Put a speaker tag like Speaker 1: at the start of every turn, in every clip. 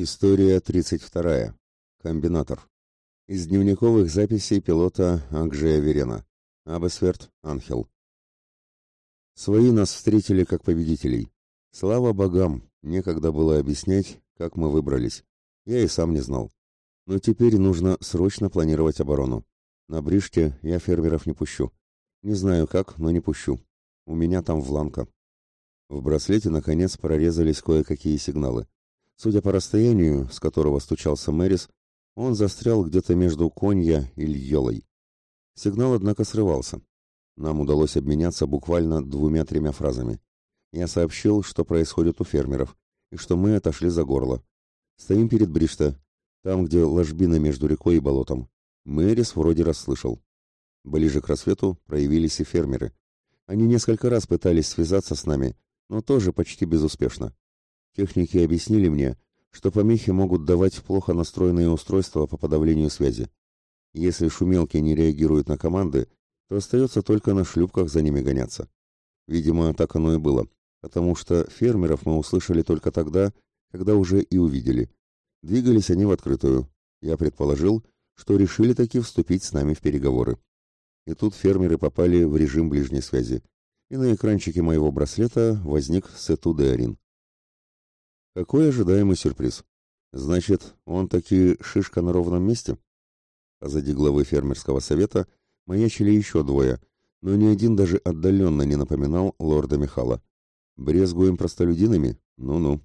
Speaker 1: История 32. Комбинатор. Из дневниковых записей пилота Анджея Верена. Абесверт, Анхел. Свои нас встретили как победителей. Слава богам, некогда было объяснять, как мы выбрались. Я и сам не знал. Но теперь нужно срочно планировать оборону. На Бриште я фермеров не пущу. Не знаю как, но не пущу. У меня там вланка. В браслете, наконец, прорезались кое-какие сигналы. Судя по расстоянию, с которого стучался Мэрис, он застрял где-то между Конья и Льелой. Сигнал, однако, срывался. Нам удалось обменяться буквально двумя-тремя фразами. Я сообщил, что происходит у фермеров, и что мы отошли за горло. Стоим перед Бришта, там, где ложбина между рекой и болотом. Мэрис вроде расслышал. Ближе к рассвету проявились и фермеры. Они несколько раз пытались связаться с нами, но тоже почти безуспешно. Техники объяснили мне, что помехи могут давать плохо настроенные устройства по подавлению связи. Если шумелки не реагируют на команды, то остается только на шлюпках за ними гоняться. Видимо, так оно и было, потому что фермеров мы услышали только тогда, когда уже и увидели. Двигались они в открытую. Я предположил, что решили таки вступить с нами в переговоры. И тут фермеры попали в режим ближней связи. И на экранчике моего браслета возник Сету Деорин. Какой ожидаемый сюрприз? Значит, он таки шишка на ровном месте? Позади главы фермерского совета маячили еще двое, но ни один даже отдаленно не напоминал лорда Михала. Брезгуем простолюдинами? Ну-ну.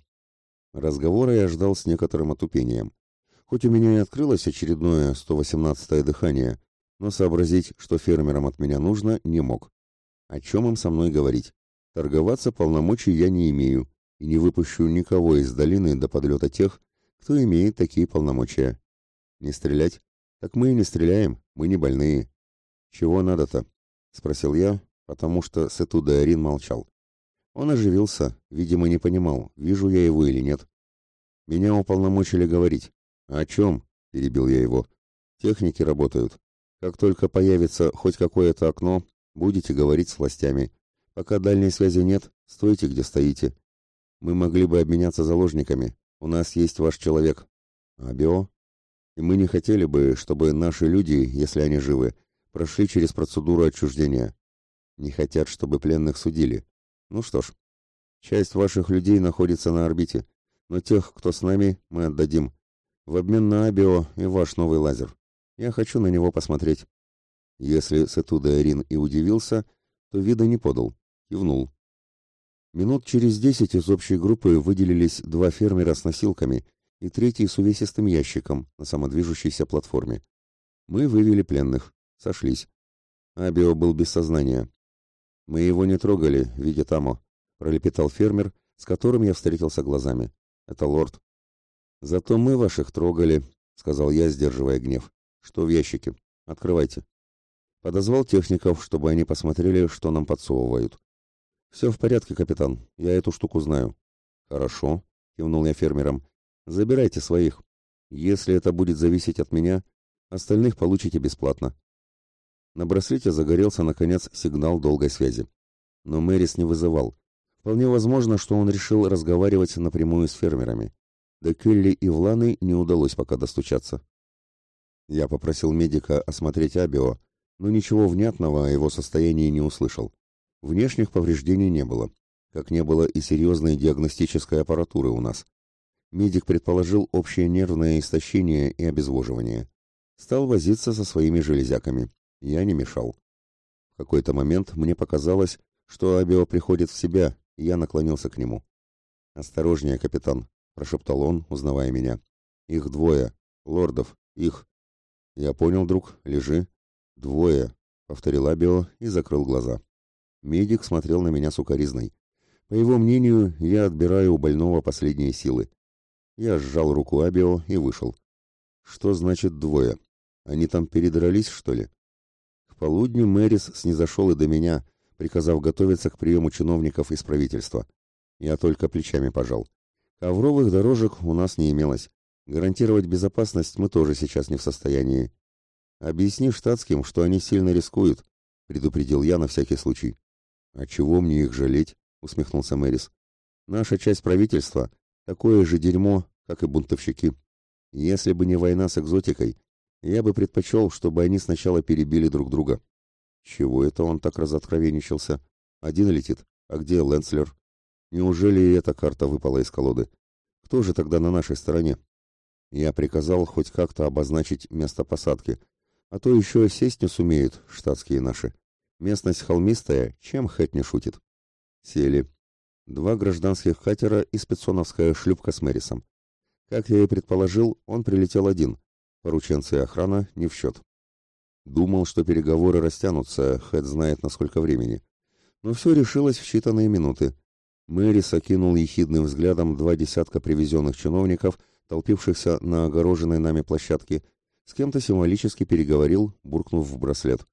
Speaker 1: Разговора я ждал с некоторым отупением. Хоть у меня и открылось очередное 118-е дыхание, но сообразить, что фермерам от меня нужно, не мог. О чем им со мной говорить? Торговаться полномочий я не имею, и не выпущу никого из долины до подлета тех, кто имеет такие полномочия. Не стрелять? Так мы и не стреляем, мы не больные. Чего надо-то? Спросил я, потому что Сетуда Арин молчал. Он оживился, видимо, не понимал, вижу я его или нет. Меня уполномочили говорить. О чем? Перебил я его. Техники работают. Как только появится хоть какое-то окно, будете говорить с властями. Пока дальней связи нет, стойте, где стоите. Мы могли бы обменяться заложниками. У нас есть ваш человек. Абио. И мы не хотели бы, чтобы наши люди, если они живы, прошли через процедуру отчуждения. Не хотят, чтобы пленных судили. Ну что ж, часть ваших людей находится на орбите, но тех, кто с нами, мы отдадим. В обмен на Абио и ваш новый лазер. Я хочу на него посмотреть. Если Сетуда Эрин и удивился, то вида не подал. Кивнул. Минут через десять из общей группы выделились два фермера с носилками и третий с увесистым ящиком на самодвижущейся платформе. Мы вывели пленных. Сошлись. Абио был без сознания. Мы его не трогали, видя тамо, пролепетал фермер, с которым я встретился глазами. Это лорд. Зато мы ваших трогали, сказал я, сдерживая гнев. Что в ящике? Открывайте. Подозвал техников, чтобы они посмотрели, что нам подсовывают. «Все в порядке, капитан. Я эту штуку знаю». «Хорошо», — кивнул я фермерам. «Забирайте своих. Если это будет зависеть от меня, остальных получите бесплатно». На браслете загорелся, наконец, сигнал долгой связи. Но Мэрис не вызывал. Вполне возможно, что он решил разговаривать напрямую с фермерами. До Келли и Вланы не удалось пока достучаться. Я попросил медика осмотреть Абио, но ничего внятного о его состоянии не услышал. Внешних повреждений не было, как не было и серьезной диагностической аппаратуры у нас. Медик предположил общее нервное истощение и обезвоживание. Стал возиться со своими железяками. Я не мешал. В какой-то момент мне показалось, что Абио приходит в себя, и я наклонился к нему. «Осторожнее, капитан», — прошептал он, узнавая меня. «Их двое. Лордов. Их». «Я понял, друг. Лежи». «Двое», — повторил Абио и закрыл глаза. Медик смотрел на меня с укоризной. По его мнению, я отбираю у больного последние силы. Я сжал руку Абио и вышел. Что значит двое? Они там передрались, что ли? К полудню Мэрис снизошел и до меня, приказав готовиться к приему чиновников из правительства. Я только плечами пожал. Ковровых дорожек у нас не имелось. Гарантировать безопасность мы тоже сейчас не в состоянии. Объясни штатским, что они сильно рискуют, предупредил я на всякий случай. «А чего мне их жалеть?» — усмехнулся Мэрис. «Наша часть правительства — такое же дерьмо, как и бунтовщики. Если бы не война с экзотикой, я бы предпочел, чтобы они сначала перебили друг друга. Чего это он так разоткровенничался? Один летит, а где Лэнслер? Неужели и эта карта выпала из колоды? Кто же тогда на нашей стороне? Я приказал хоть как-то обозначить место посадки, а то еще сесть не сумеют штатские наши. Местность холмистая, чем Хэт не шутит. Сели. Два гражданских катера и спецоновская шлюпка с Мэрисом. Как я и предположил, он прилетел один. Порученцы и охрана не в счет. Думал, что переговоры растянутся, Хэт знает на сколько времени. Но все решилось в считанные минуты. Мэрис окинул ехидным взглядом два десятка привезенных чиновников, толпившихся на огороженной нами площадке, с кем-то символически переговорил, буркнув в браслет.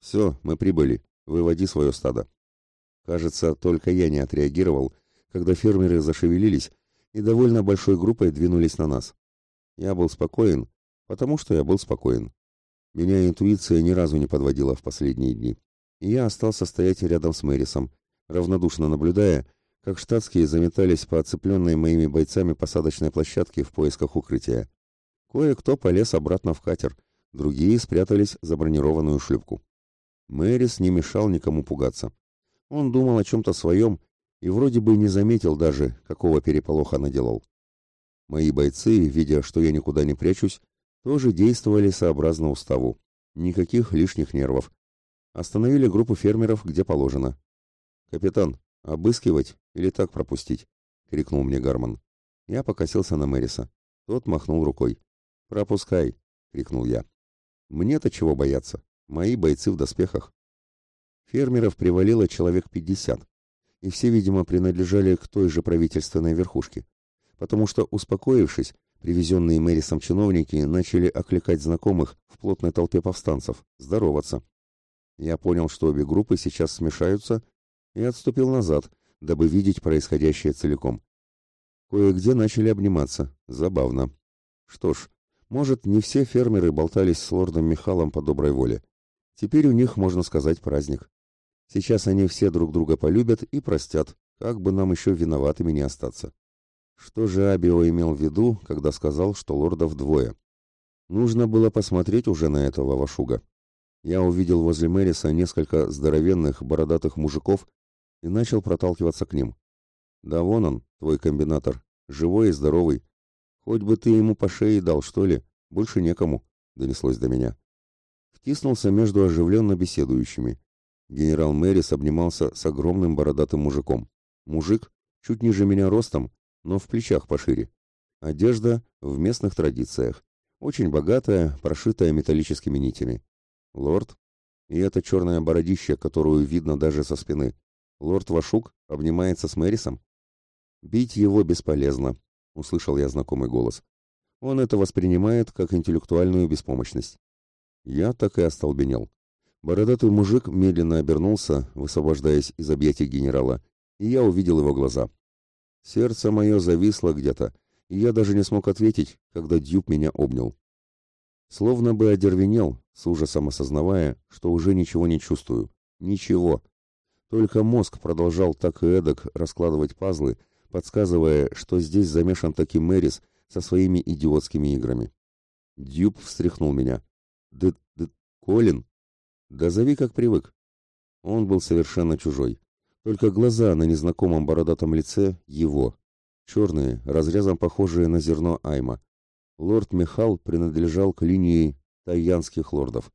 Speaker 1: «Все, мы прибыли. Выводи свое стадо». Кажется, только я не отреагировал, когда фермеры зашевелились и довольно большой группой двинулись на нас. Я был спокоен, потому что я был спокоен. Меня интуиция ни разу не подводила в последние дни. И я остался стоять рядом с Мэрисом, равнодушно наблюдая, как штатские заметались по оцепленной моими бойцами посадочной площадке в поисках укрытия. Кое-кто полез обратно в катер, другие спрятались за бронированную шлюпку. Мэрис не мешал никому пугаться. Он думал о чем-то своем и вроде бы не заметил даже, какого переполоха наделал. Мои бойцы, видя, что я никуда не прячусь, тоже действовали сообразно уставу. Никаких лишних нервов. Остановили группу фермеров, где положено. «Капитан, обыскивать или так пропустить?» — крикнул мне Гарман. Я покосился на Мэриса. Тот махнул рукой. «Пропускай!» — крикнул я. «Мне-то чего бояться? Мои бойцы в доспехах». Фермеров привалило человек пятьдесят, и все, видимо, принадлежали к той же правительственной верхушке, потому что, успокоившись, привезенные Мэрисом чиновники начали окликать знакомых в плотной толпе повстанцев, здороваться. Я понял, что обе группы сейчас смешаются, и отступил назад, дабы видеть происходящее целиком. Кое-где начали обниматься. Забавно. Что ж, может, не все фермеры болтались с лордом Михалом по доброй воле. Теперь у них, можно сказать, праздник. Сейчас они все друг друга полюбят и простят, как бы нам еще виноватыми не остаться. Что же Абио имел в виду, когда сказал, что лордов двое? Нужно было посмотреть уже на этого Вашуга. Я увидел возле Мэриса несколько здоровенных, бородатых мужиков и начал проталкиваться к ним. Да вон он, твой комбинатор, живой и здоровый. Хоть бы ты ему по шее дал, что ли, больше некому, донеслось до меня. Втиснулся между оживленно беседующими. Генерал Мэрис обнимался с огромным бородатым мужиком. Мужик, чуть ниже меня ростом, но в плечах пошире. Одежда в местных традициях. Очень богатая, прошитая металлическими нитями. Лорд, и это черное бородище, которую видно даже со спины. Лорд Вашук обнимается с Мэрисом. «Бить его бесполезно», — услышал я знакомый голос. «Он это воспринимает как интеллектуальную беспомощность». Я так и остолбенел. Бородатый мужик медленно обернулся, высвобождаясь из объятий генерала, и я увидел его глаза. Сердце мое зависло где-то, и я даже не смог ответить, когда Дюб меня обнял. Словно бы одервенел, с ужасом осознавая, что уже ничего не чувствую. Ничего. Только мозг продолжал так и эдак раскладывать пазлы, подсказывая, что здесь замешан таки Мэрис со своими идиотскими играми. Дюб встряхнул меня. «Да, да, Колин?» Да зови как привык. Он был совершенно чужой. Только глаза на незнакомом бородатом лице его. Черные, разрезом похожие на зерно айма. Лорд Михал принадлежал к линии тайянских лордов.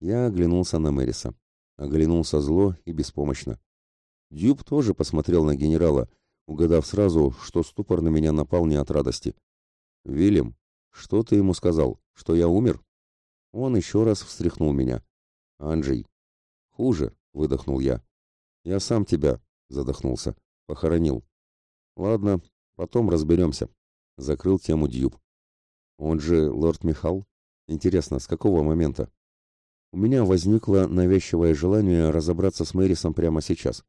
Speaker 1: Я оглянулся на Мэриса. Оглянулся зло и беспомощно. Дюб тоже посмотрел на генерала, угадав сразу, что ступор на меня напал не от радости. «Вильям, что ты ему сказал? Что я умер?» Он еще раз встряхнул меня. Анджей. Хуже, выдохнул я. Я сам тебя, задохнулся, похоронил. Ладно, потом разберемся. Закрыл тему Дьюб. Он же лорд Михал? Интересно, с какого момента? У меня возникло навязчивое желание разобраться с Мэрисом прямо сейчас.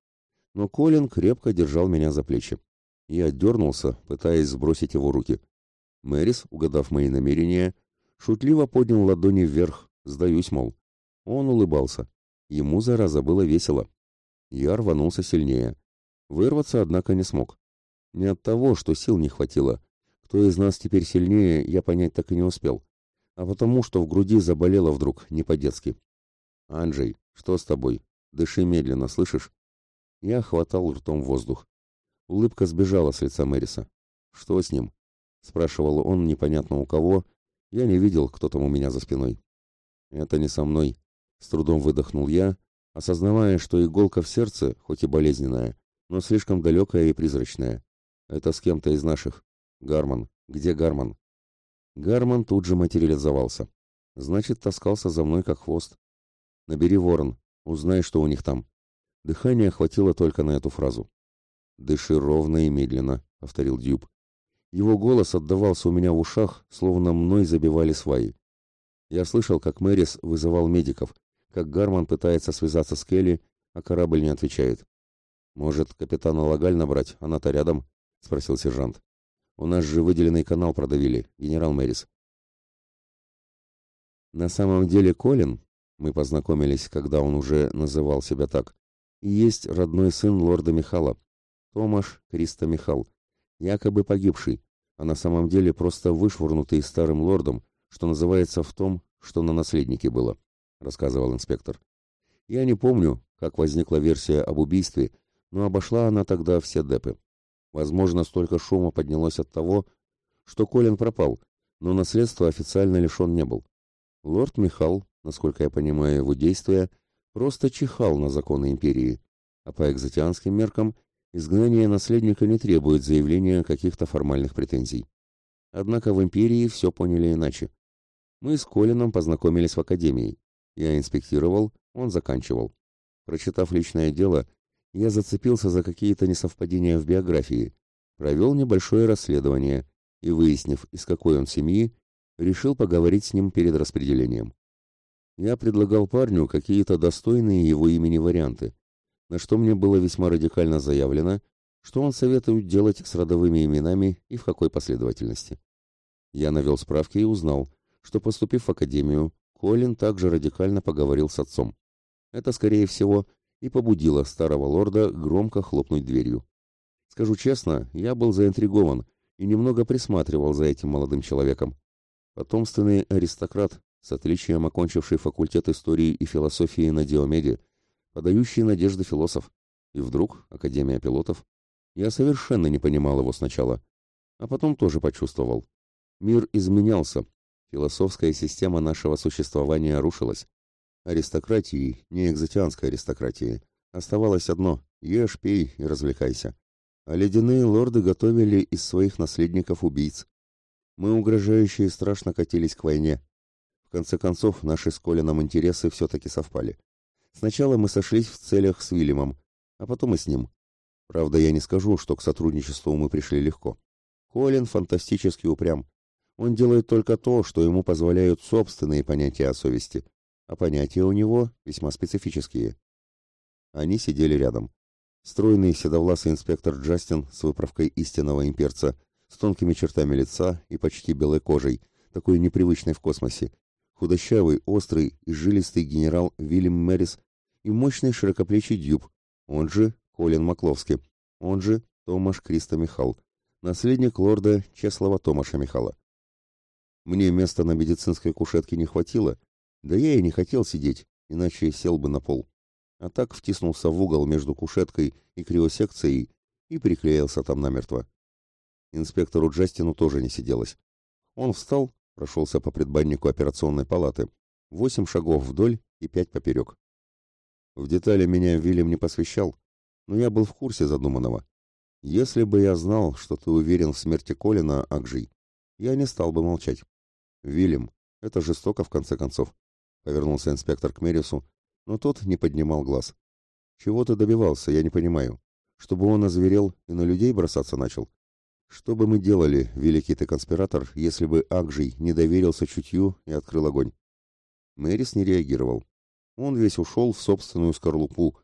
Speaker 1: Но Колин крепко держал меня за плечи. Я дернулся, пытаясь сбросить его руки. Мэрис, угадав мои намерения, шутливо поднял ладони вверх, сдаюсь, мол. Он улыбался. Ему, зараза, было весело. Я рванулся сильнее. Вырваться, однако, не смог. Не от того, что сил не хватило. Кто из нас теперь сильнее, я понять так и не успел. А потому, что в груди заболело вдруг, не по-детски. «Анджей, что с тобой? Дыши медленно, слышишь?» Я хватал ртом воздух. Улыбка сбежала с лица Мэриса. «Что с ним?» — спрашивал он непонятно у кого. Я не видел, кто там у меня за спиной. «Это не со мной», — с трудом выдохнул я, осознавая, что иголка в сердце, хоть и болезненная, но слишком далекая и призрачная. Это с кем-то из наших. Гарман. Где Гарман? Гарман тут же материализовался. Значит, таскался за мной как хвост. Набери ворон, узнай, что у них там. Дыхание хватило только на эту фразу. «Дыши ровно и медленно», — повторил Дюб. Его голос отдавался у меня в ушах, словно мной забивали сваи. Я слышал, как Мэрис вызывал медиков, как Гарман пытается связаться с Келли, а корабль не отвечает. «Может, капитана Лагаль набрать? Она-то рядом?» — спросил сержант. «У нас же выделенный канал продавили, генерал Мэрис». На самом деле Колин, мы познакомились, когда он уже называл себя так, есть родной сын лорда Михала, Томаш Криста Михал, якобы погибший, а на самом деле просто вышвырнутый старым лордом, что называется в том, что на наследнике было, рассказывал инспектор. Я не помню, как возникла версия об убийстве, но обошла она тогда все депы. Возможно, столько шума поднялось от того, что Колин пропал, но наследства официально лишен не был. Лорд Михал, насколько я понимаю его действия, просто чихал на законы империи, а по экзотианским меркам изгнание наследника не требует заявления каких-то формальных претензий. Однако в империи все поняли иначе. Мы с Колином познакомились в академии. Я инспектировал, он заканчивал. Прочитав личное дело, я зацепился за какие-то несовпадения в биографии, провел небольшое расследование и, выяснив, из какой он семьи, решил поговорить с ним перед распределением. Я предлагал парню какие-то достойные его имени варианты, на что мне было весьма радикально заявлено, что он советует делать с родовыми именами и в какой последовательности. Я навел справки и узнал, что, поступив в академию, Колин также радикально поговорил с отцом. Это, скорее всего, и побудило старого лорда громко хлопнуть дверью. Скажу честно, я был заинтригован и немного присматривал за этим молодым человеком. Потомственный аристократ, с отличием окончивший факультет истории и философии на Диомеде, подающий надежды философ. И вдруг Академия пилотов. Я совершенно не понимал его сначала, а потом тоже почувствовал. Мир изменялся, Философская система нашего существования рушилась. Аристократии, не экзотианской аристократии, оставалось одно – ешь, пей и развлекайся. А ледяные лорды готовили из своих наследников убийц. Мы угрожающие страшно катились к войне. В конце концов, наши с Колином интересы все-таки совпали. Сначала мы сошлись в целях с Вильямом, а потом и с ним. Правда, я не скажу, что к сотрудничеству мы пришли легко. Колин фантастически упрям. Он делает только то, что ему позволяют собственные понятия о совести, а понятия у него весьма специфические. Они сидели рядом. Стройный седовласый инспектор Джастин с выправкой истинного имперца, с тонкими чертами лица и почти белой кожей, такой непривычной в космосе, худощавый, острый и жилистый генерал Вильям Мэрис и мощный широкоплечий дюб, он же Колин Макловский, он же Томаш Криста Михал, наследник лорда Чеслова Томаша Михала. Мне места на медицинской кушетке не хватило, да я и не хотел сидеть, иначе сел бы на пол. А так втиснулся в угол между кушеткой и криосекцией и приклеился там намертво. Инспектору Джастину тоже не сиделось. Он встал, прошелся по предбаннику операционной палаты. Восемь шагов вдоль и пять поперек. В детали меня Вильям не посвящал, но я был в курсе задуманного. Если бы я знал, что ты уверен в смерти Колина, Акжий, я не стал бы молчать. «Вильям, это жестоко, в конце концов», — повернулся инспектор к Мерису, но тот не поднимал глаз. «Чего ты добивался, я не понимаю. Чтобы он озверел и на людей бросаться начал? Что бы мы делали, великий ты конспиратор, если бы Акжий не доверился чутью и открыл огонь?» Мэрис не реагировал. Он весь ушел в собственную скорлупу,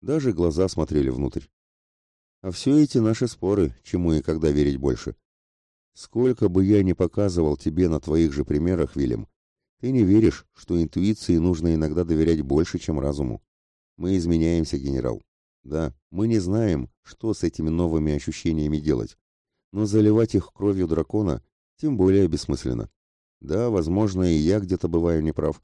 Speaker 1: даже глаза смотрели внутрь. А все эти наши споры, чему и когда верить больше. Сколько бы я ни показывал тебе на твоих же примерах, Вильям, ты не веришь, что интуиции нужно иногда доверять больше, чем разуму. Мы изменяемся, генерал. Да, мы не знаем, что с этими новыми ощущениями делать. Но заливать их кровью дракона тем более бессмысленно. Да, возможно, и я где-то бываю неправ.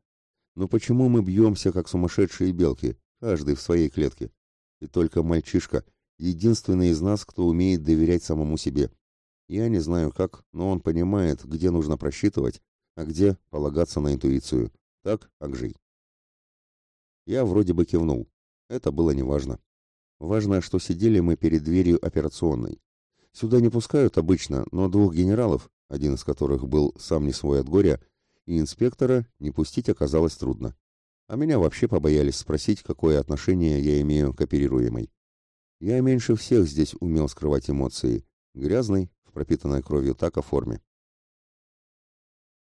Speaker 1: Но почему мы бьемся, как сумасшедшие белки, каждый в своей клетке? И только мальчишка, единственный из нас, кто умеет доверять самому себе. Я не знаю как, но он понимает, где нужно просчитывать, а где полагаться на интуицию. Так, Акжей? Я вроде бы кивнул. Это было неважно. Важно, что сидели мы перед дверью операционной. Сюда не пускают обычно, но двух генералов, один из которых был сам не свой от горя, и инспектора не пустить оказалось трудно. А меня вообще побоялись спросить, какое отношение я имею к оперируемой. Я меньше всех здесь умел скрывать эмоции, грязный, в пропитанной кровью така форме.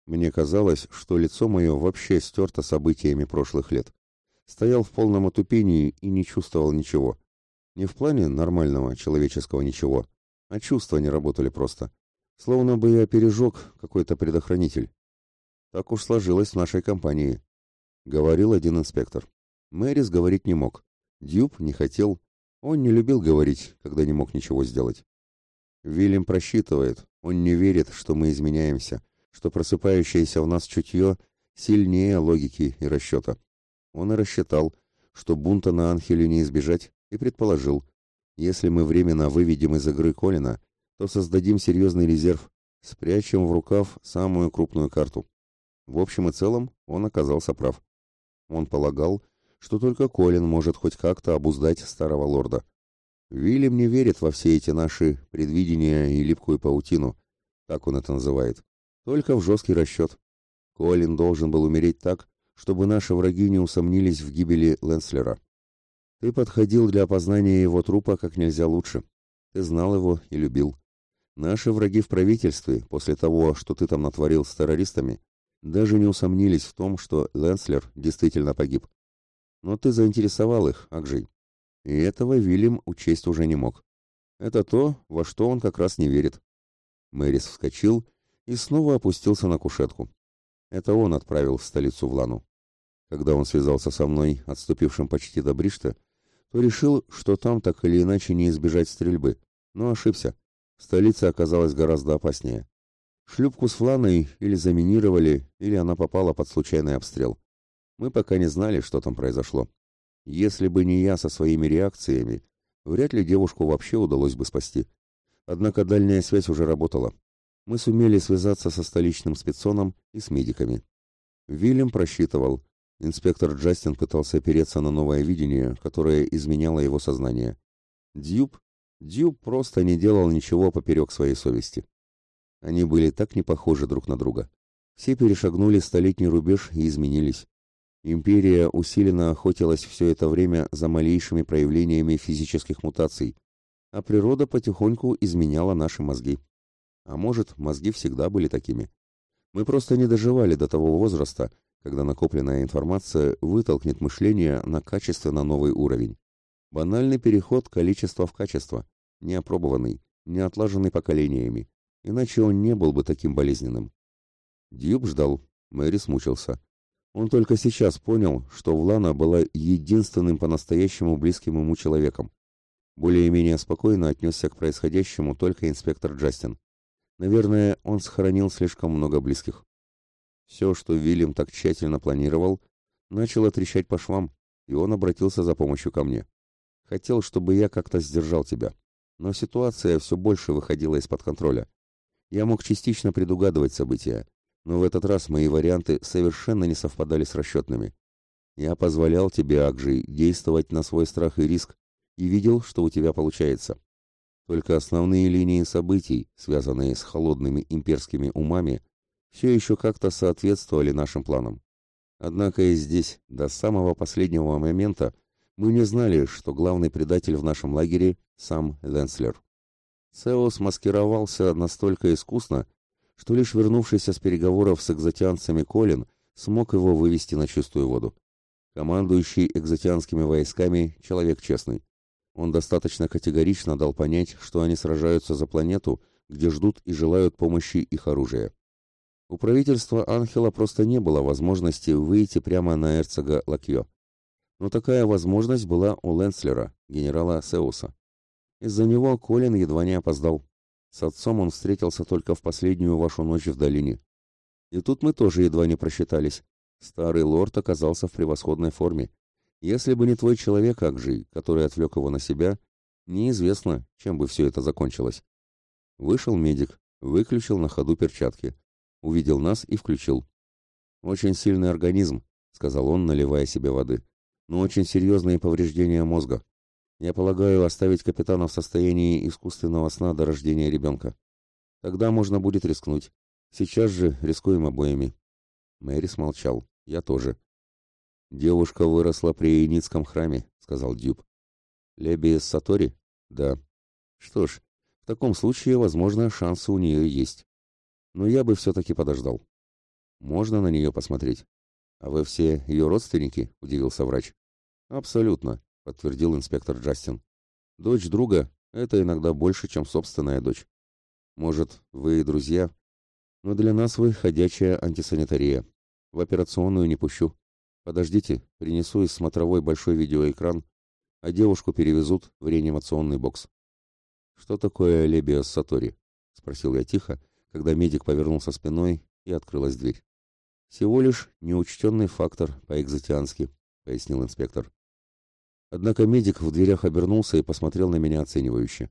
Speaker 1: Мне казалось, что лицо мое вообще стерто событиями прошлых лет. Стоял в полном отупении и не чувствовал ничего. Не в плане нормального человеческого ничего, а чувства не работали просто. Словно бы я пережег какой-то предохранитель. Так уж сложилось в нашей компании, — говорил один инспектор. Мэрис говорить не мог. Дюб не хотел. Он не любил говорить, когда не мог ничего сделать. Вильям просчитывает. Он не верит, что мы изменяемся, что просыпающееся в нас чутье сильнее логики и расчета. Он и рассчитал, что бунта на Анхеле не избежать, и предположил, если мы временно выведем из игры Колина, то создадим серьезный резерв, спрячем в рукав самую крупную карту. В общем и целом он оказался прав. Он полагал, что только Колин может хоть как-то обуздать старого лорда. Вильям не верит во все эти наши предвидения и липкую паутину, так он это называет, только в жесткий расчет. Колин должен был умереть так, чтобы наши враги не усомнились в гибели Лэнслера. Ты подходил для опознания его трупа как нельзя лучше. Ты знал его и любил. Наши враги в правительстве, после того, что ты там натворил с террористами, даже не усомнились в том, что Лэнслер действительно погиб. Но ты заинтересовал их, Акжей. И этого Вильям учесть уже не мог. Это то, во что он как раз не верит. Мэрис вскочил и снова опустился на кушетку. Это он отправил в столицу Влану. Когда он связался со мной, отступившим почти до Бришта, то решил, что там так или иначе не избежать стрельбы, но ошибся. Столица оказалась гораздо опаснее. Шлюпку с фланой или заминировали, или она попала под случайный обстрел. Мы пока не знали, что там произошло. Если бы не я со своими реакциями, вряд ли девушку вообще удалось бы спасти. Однако дальняя связь уже работала. Мы сумели связаться со столичным спецоном и с медиками. Вильям просчитывал, Инспектор Джастин пытался опереться на новое видение, которое изменяло его сознание. Дьюб? Дьюб просто не делал ничего поперек своей совести. Они были так не похожи друг на друга. Все перешагнули столетний рубеж и изменились. Империя усиленно охотилась все это время за малейшими проявлениями физических мутаций, а природа потихоньку изменяла наши мозги. А может, мозги всегда были такими. Мы просто не доживали до того возраста, когда накопленная информация вытолкнет мышление на качественно новый уровень. Банальный переход количества в качество, неопробованный, не отлаженный поколениями, иначе он не был бы таким болезненным. Дьюб ждал, Мэри смучился. Он только сейчас понял, что Влана была единственным по-настоящему близким ему человеком. Более-менее спокойно отнесся к происходящему только инспектор Джастин. Наверное, он сохранил слишком много близких. Все, что Вильям так тщательно планировал, начало трещать по швам, и он обратился за помощью ко мне. Хотел, чтобы я как-то сдержал тебя. Но ситуация все больше выходила из-под контроля. Я мог частично предугадывать события, но в этот раз мои варианты совершенно не совпадали с расчетными. Я позволял тебе, Акжи, действовать на свой страх и риск, и видел, что у тебя получается. Только основные линии событий, связанные с холодными имперскими умами, все еще как-то соответствовали нашим планам. Однако и здесь, до самого последнего момента, мы не знали, что главный предатель в нашем лагере сам Ленслер. Сеос маскировался настолько искусно, что лишь вернувшийся с переговоров с экзотианцами Колин смог его вывести на чистую воду. Командующий экзотианскими войсками – человек честный. Он достаточно категорично дал понять, что они сражаются за планету, где ждут и желают помощи их оружия. У правительства Анхела просто не было возможности выйти прямо на эрцога Лакьё. Но такая возможность была у Ленслера, генерала Сеуса. Из-за него Колин едва не опоздал. С отцом он встретился только в последнюю вашу ночь в долине. И тут мы тоже едва не просчитались. Старый лорд оказался в превосходной форме. Если бы не твой человек, Акжий, который отвлек его на себя, неизвестно, чем бы все это закончилось. Вышел медик, выключил на ходу перчатки, увидел нас и включил. «Очень сильный организм», — сказал он, наливая себе воды, — «но очень серьезные повреждения мозга. Я полагаю, оставить капитана в состоянии искусственного сна до рождения ребенка. Тогда можно будет рискнуть. Сейчас же рискуем обоими». Мэри смолчал. «Я тоже». «Девушка выросла при Иницком храме», — сказал Дюб. «Леби Сатори?» «Да». «Что ж, в таком случае, возможно, шансы у нее есть. Но я бы все-таки подождал». «Можно на нее посмотреть?» «А вы все ее родственники?» — удивился врач. «Абсолютно», — подтвердил инспектор Джастин. «Дочь друга — это иногда больше, чем собственная дочь. Может, вы и друзья, но для нас вы ходячая антисанитария. В операционную не пущу. Подождите, принесу из смотровой большой видеоэкран, а девушку перевезут в реанимационный бокс. Что такое лебиос сатори? спросил я тихо, когда медик повернулся спиной и открылась дверь. Всего лишь неучтенный фактор по-экзотиански, пояснил инспектор. Однако медик в дверях обернулся и посмотрел на меня оценивающе.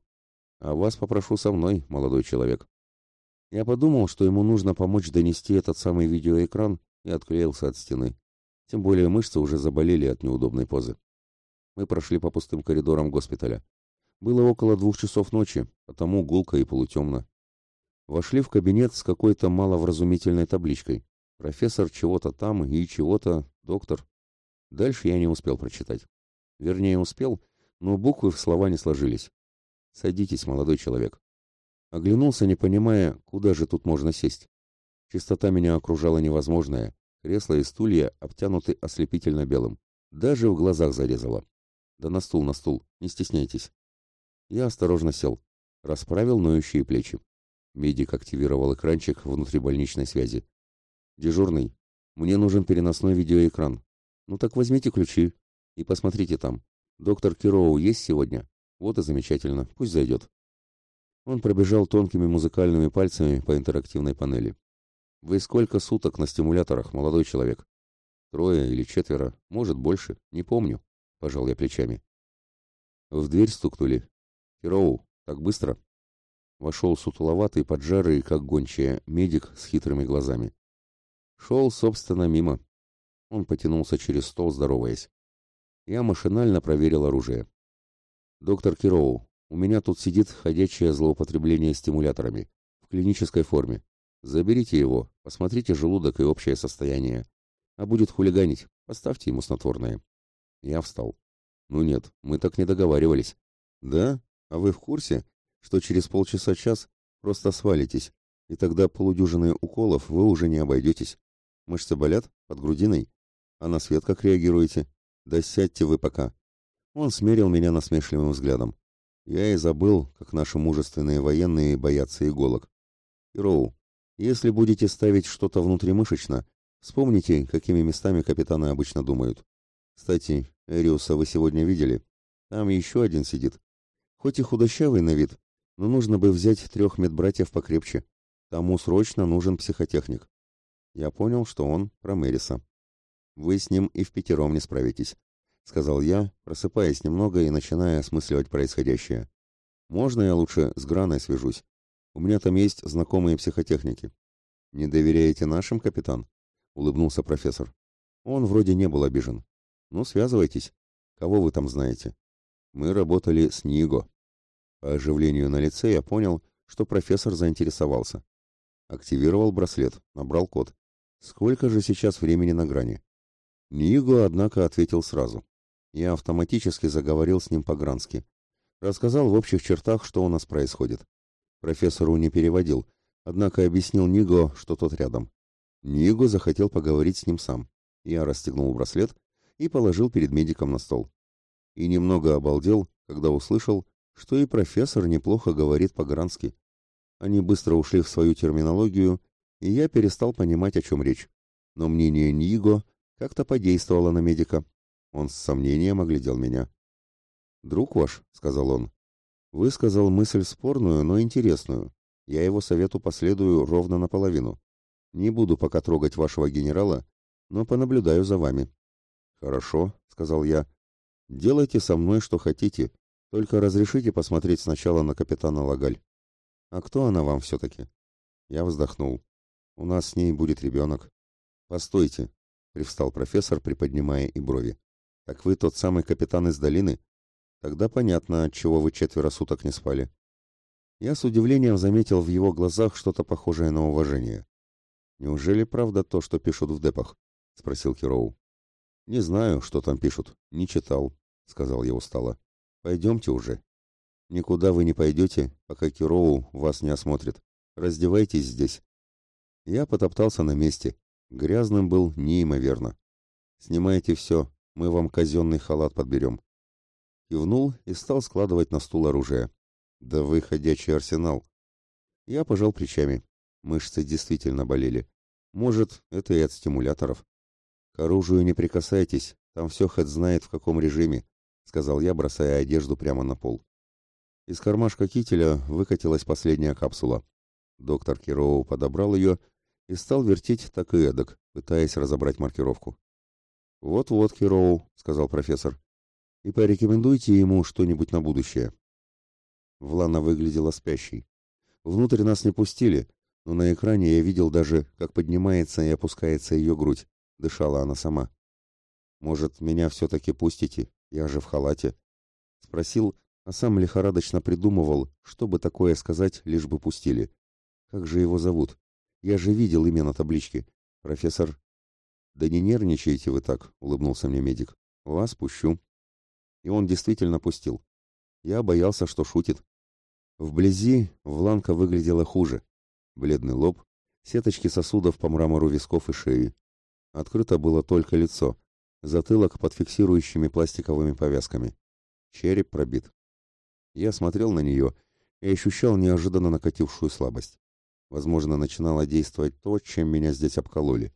Speaker 1: «А вас попрошу со мной, молодой человек». Я подумал, что ему нужно помочь донести этот самый видеоэкран, и отклеился от стены. Тем более мышцы уже заболели от неудобной позы. Мы прошли по пустым коридорам госпиталя. Было около двух часов ночи, потому гулко и полутемно. Вошли в кабинет с какой-то маловразумительной табличкой. Профессор чего-то там и чего-то, доктор. Дальше я не успел прочитать. Вернее, успел, но буквы в слова не сложились. «Садитесь, молодой человек». Оглянулся, не понимая, куда же тут можно сесть. Чистота меня окружала невозможная. Кресла и стулья обтянуты ослепительно белым. Даже в глазах зарезало. Да на стул, на стул, не стесняйтесь. Я осторожно сел, расправил ноющие плечи. Медик активировал экранчик внутрибольничной связи. «Дежурный, мне нужен переносной видеоэкран. Ну так возьмите ключи и посмотрите там. Доктор Кироу есть сегодня? Вот и замечательно, пусть зайдет». Он пробежал тонкими музыкальными пальцами по интерактивной панели. «Вы сколько суток на стимуляторах, молодой человек?» «Трое или четверо, может, больше, не помню», — пожал я плечами. В дверь стукнули. «Хероу, так быстро?» Вошел сутуловатый, поджарый, как гончая, медик с хитрыми глазами. Шел, собственно, мимо. Он потянулся через стол, здороваясь. Я машинально проверил оружие. «Доктор Кироу, у меня тут сидит ходячее злоупотребление стимуляторами. В клинической форме. Заберите его, посмотрите желудок и общее состояние. А будет хулиганить, поставьте ему снотворное». Я встал. «Ну нет, мы так не договаривались». «Да? А вы в курсе, что через полчаса-час просто свалитесь, и тогда полудюжины уколов вы уже не обойдетесь? Мышцы болят? Под грудиной? А на свет как реагируете? Да сядьте вы пока». Он смерил меня насмешливым взглядом. Я и забыл, как наши мужественные военные боятся иголок. Ироу, если будете ставить что-то внутримышечно, вспомните, какими местами капитаны обычно думают. Кстати, Эриуса вы сегодня видели? Там еще один сидит. Хоть и худощавый на вид, но нужно бы взять трех медбратьев покрепче. Тому срочно нужен психотехник. Я понял, что он про Мэриса. Вы с ним и в пятером не справитесь. — сказал я, просыпаясь немного и начиная осмысливать происходящее. «Можно я лучше с Граной свяжусь? У меня там есть знакомые психотехники». «Не доверяете нашим, капитан?» — улыбнулся профессор. Он вроде не был обижен. «Ну, связывайтесь. Кого вы там знаете?» «Мы работали с Ниго». По оживлению на лице я понял, что профессор заинтересовался. Активировал браслет, набрал код. «Сколько же сейчас времени на грани?» Ниго, однако, ответил сразу. Я автоматически заговорил с ним по-грански. Рассказал в общих чертах, что у нас происходит. Профессору не переводил, однако объяснил Ниго, что тот рядом. Ниго захотел поговорить с ним сам. Я расстегнул браслет и положил перед медиком на стол. И немного обалдел, когда услышал, что и профессор неплохо говорит по-грански. Они быстро ушли в свою терминологию, и я перестал понимать, о чем речь. Но мнение Ниго как-то подействовало на медика. Он с сомнением оглядел меня. «Друг ваш», — сказал он, — «высказал мысль спорную, но интересную. Я его совету последую ровно наполовину. Не буду пока трогать вашего генерала, но понаблюдаю за вами. Хорошо, сказал я. Делайте со мной что хотите, только разрешите посмотреть сначала на капитана Лагаль. А кто она вам все-таки? Я вздохнул. У нас с ней будет ребенок. Постойте, привстал профессор, приподнимая и брови. Так вы тот самый капитан из долины? Тогда понятно, от чего вы четверо суток не спали. Я с удивлением заметил в его глазах что-то похожее на уважение. «Неужели правда то, что пишут в депах?» — спросил Кироу. «Не знаю, что там пишут. Не читал», — сказал я устало. «Пойдемте уже». «Никуда вы не пойдете, пока Кироу вас не осмотрит. Раздевайтесь здесь». Я потоптался на месте. Грязным был неимоверно. «Снимайте все, мы вам казенный халат подберем». Кивнул и стал складывать на стул оружие. Да вы ходячий арсенал. Я пожал плечами. Мышцы действительно болели. Может, это и от стимуляторов. К оружию не прикасайтесь, там все хоть знает в каком режиме, сказал я, бросая одежду прямо на пол. Из кармашка кителя выкатилась последняя капсула. Доктор Кироу подобрал ее и стал вертеть так и эдак, пытаясь разобрать маркировку. «Вот-вот, Кироу», — сказал профессор, — «и порекомендуйте ему что-нибудь на будущее». Влана выглядела спящей. Внутрь нас не пустили, но на экране я видел даже, как поднимается и опускается ее грудь. Дышала она сама. «Может, меня все-таки пустите? Я же в халате». Спросил, а сам лихорадочно придумывал, что бы такое сказать, лишь бы пустили. «Как же его зовут? Я же видел имя на табличке. Профессор...» «Да не нервничайте вы так», — улыбнулся мне медик. «Вас пущу». И он действительно пустил. Я боялся, что шутит. Вблизи Вланка выглядела хуже. Бледный лоб, сеточки сосудов по мрамору висков и шеи. Открыто было только лицо, затылок под фиксирующими пластиковыми повязками. Череп пробит. Я смотрел на нее и ощущал неожиданно накатившую слабость. Возможно, начинало действовать то, чем меня здесь обкололи.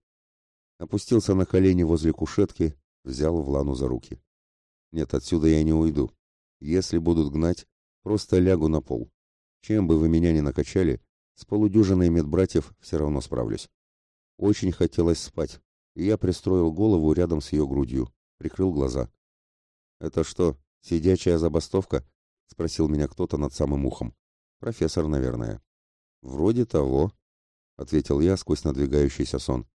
Speaker 1: Опустился на колени возле кушетки, взял Влану за руки. Нет, отсюда я не уйду. Если будут гнать, просто лягу на пол. Чем бы вы меня ни накачали, с полудюжиной медбратьев все равно справлюсь. Очень хотелось спать, и я пристроил голову рядом с ее грудью, прикрыл глаза. «Это что, сидячая забастовка?» — спросил меня кто-то над самым ухом. «Профессор, наверное». «Вроде того», — ответил я сквозь надвигающийся сон.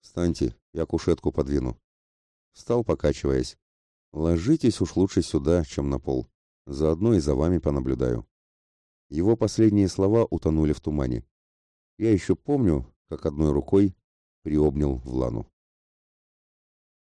Speaker 1: «Встаньте, я кушетку подвину». Встал, покачиваясь. Ложитесь уж лучше сюда, чем на пол. Заодно и за вами понаблюдаю. Его последние слова утонули в тумане. Я еще помню, как одной рукой приобнял Влану.